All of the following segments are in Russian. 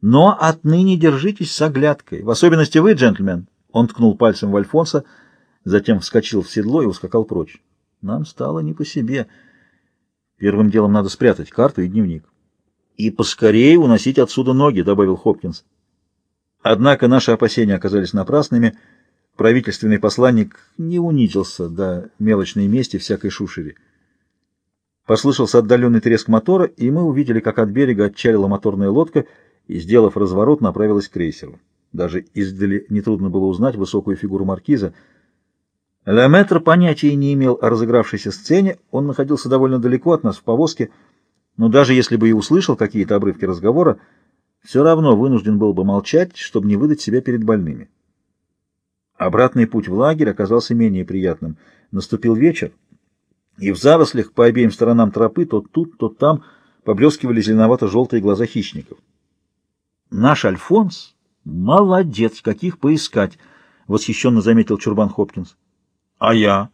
Но отныне держитесь с оглядкой, в особенности вы, джентльмен. Он ткнул пальцем в Альфонса, затем вскочил в седло и ускакал прочь. Нам стало не по себе. Первым делом надо спрятать карту и дневник. И поскорее уносить отсюда ноги, добавил Хопкинс. Однако наши опасения оказались напрасными. Правительственный посланник не унизился до мелочной мести всякой шушере. Послышался отдаленный треск мотора, и мы увидели, как от берега отчалила моторная лодка и, сделав разворот, направилась к крейсеру. Даже издали нетрудно было узнать высокую фигуру маркиза. Леметр понятия не имел о разыгравшейся сцене, он находился довольно далеко от нас в повозке, но даже если бы и услышал какие-то обрывки разговора, все равно вынужден был бы молчать, чтобы не выдать себя перед больными. Обратный путь в лагерь оказался менее приятным. Наступил вечер, и в зарослях по обеим сторонам тропы то тут, то там поблескивали зеленовато-желтые глаза хищников. Наш Альфонс молодец, каких поискать, восхищенно заметил Чурбан Хопкинс. А я?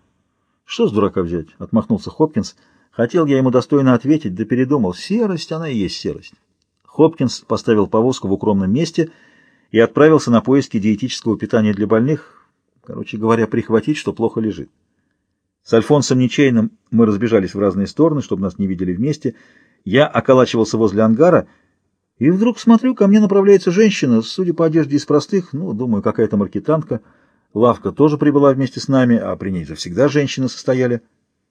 Что с дурака взять? Отмахнулся Хопкинс. Хотел я ему достойно ответить, да передумал. Серость, она и есть серость. Хопкинс поставил повозку в укромном месте и отправился на поиски диетического питания для больных, короче говоря, прихватить, что плохо лежит. С Альфонсом Ничейным мы разбежались в разные стороны, чтобы нас не видели вместе. Я околачивался возле ангара, и вдруг смотрю, ко мне направляется женщина, судя по одежде из простых, ну, думаю, какая-то маркетанка. Лавка тоже прибыла вместе с нами, а при ней завсегда женщины состояли.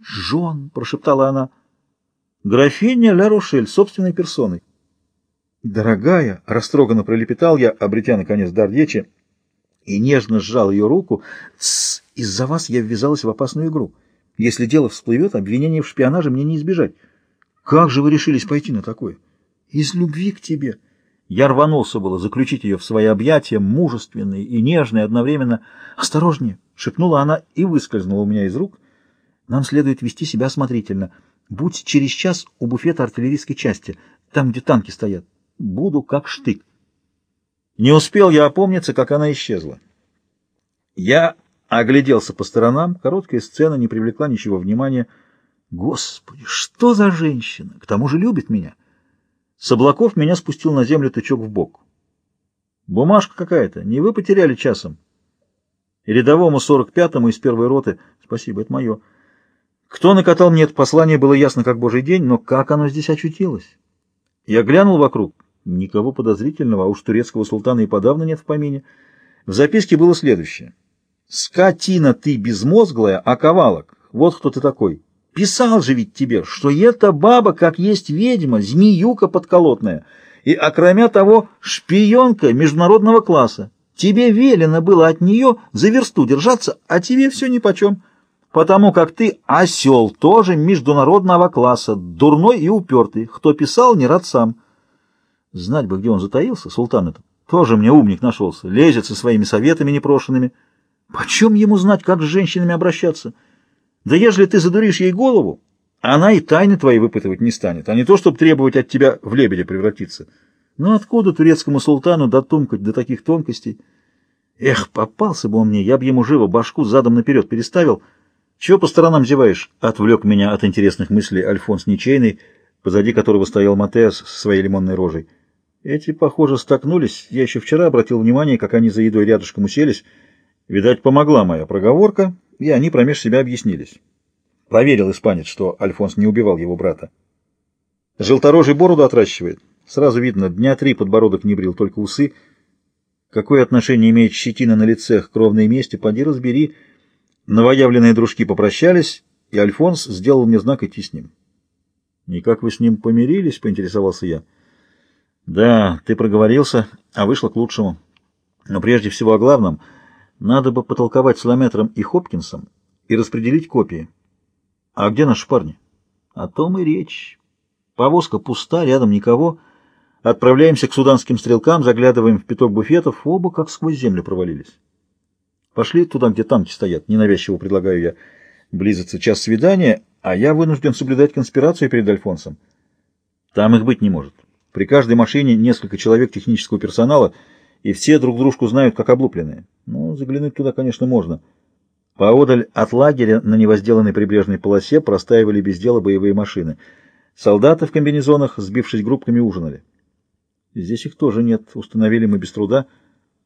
«Жон!» — прошептала она. «Графиня Ля Рошель, собственной персоной». «Дорогая!» — растроганно пролепетал я, обретя, наконец, дар речи, и нежно сжал ее руку. «Тссс! Из-за вас я ввязалась в опасную игру. Если дело всплывет, обвинения в шпионаже мне не избежать. Как же вы решились пойти на такое?» «Из любви к тебе!» Я рванулся было заключить ее в свои объятия, мужественные и нежные одновременно. «Осторожнее!» — шепнула она и выскользнула у меня из рук. «Нам следует вести себя осмотрительно. Будь через час у буфета артиллерийской части, там, где танки стоят. Буду как штык. Не успел я опомниться, как она исчезла. Я огляделся по сторонам, короткая сцена не привлекла ничего внимания. Господи, что за женщина? К тому же любит меня. С облаков меня спустил на землю тычок в бок. Бумажка какая-то, не вы потеряли часом? рядовому сорок пятому из первой роты, спасибо, это мое. Кто накатал мне это послание, было ясно как божий день, но как оно здесь очутилось? Я глянул вокруг. Никого подозрительного, а уж турецкого султана и подавно нет в помине. В записке было следующее. «Скотина ты безмозглая, а ковалок. Вот кто ты такой. Писал же ведь тебе, что эта баба, как есть ведьма, змеюка подколотная, и, окромя того, шпионка международного класса. Тебе велено было от нее за версту держаться, а тебе все нипочем, потому как ты осел тоже международного класса, дурной и упертый. Кто писал, не рад сам». Знать бы, где он затаился, султан этот. Тоже мне умник нашелся, лезет со своими советами непрошенными. Почем ему знать, как с женщинами обращаться? Да ежели ты задуришь ей голову, она и тайны твои выпытывать не станет, а не то, чтобы требовать от тебя в лебедя превратиться. Ну откуда турецкому султану дотумкать до таких тонкостей? Эх, попался бы он мне, я бы ему живо башку задом наперед переставил. Чего по сторонам зеваешь? Отвлек меня от интересных мыслей Альфонс Ничейный, позади которого стоял Матеас со своей лимонной рожей. Эти, похоже, столкнулись. Я еще вчера обратил внимание, как они за едой рядышком уселись. Видать, помогла моя проговорка, и они промеж себя объяснились. Поверил испанец, что Альфонс не убивал его брата. Желторожий бороду отращивает. Сразу видно, дня три подбородок не брил, только усы. Какое отношение имеет щетина на лице к кровной мести, поди разбери. Новоявленные дружки попрощались, и Альфонс сделал мне знак идти с ним. — Никак вы с ним помирились? — поинтересовался я. — да, ты проговорился, а вышло к лучшему. Но прежде всего о главном. Надо бы потолковать с Ламетром и Хопкинсом и распределить копии. А где наши парни? О том и речь. Повозка пуста, рядом никого. Отправляемся к суданским стрелкам, заглядываем в пяток буфетов, оба как сквозь землю провалились. Пошли туда, где танки стоят, ненавязчиво предлагаю я. Близится час свидания, а я вынужден соблюдать конспирацию перед Альфонсом. Там их быть не может. При каждой машине несколько человек технического персонала, и все друг дружку знают как облупленные. Ну, заглянуть туда, конечно, можно. Поодаль от лагеря на невозделанной прибрежной полосе простаивали без дела боевые машины. Солдаты в комбинезонах, сбившись группками, ужинали. Здесь их тоже нет, установили мы без труда.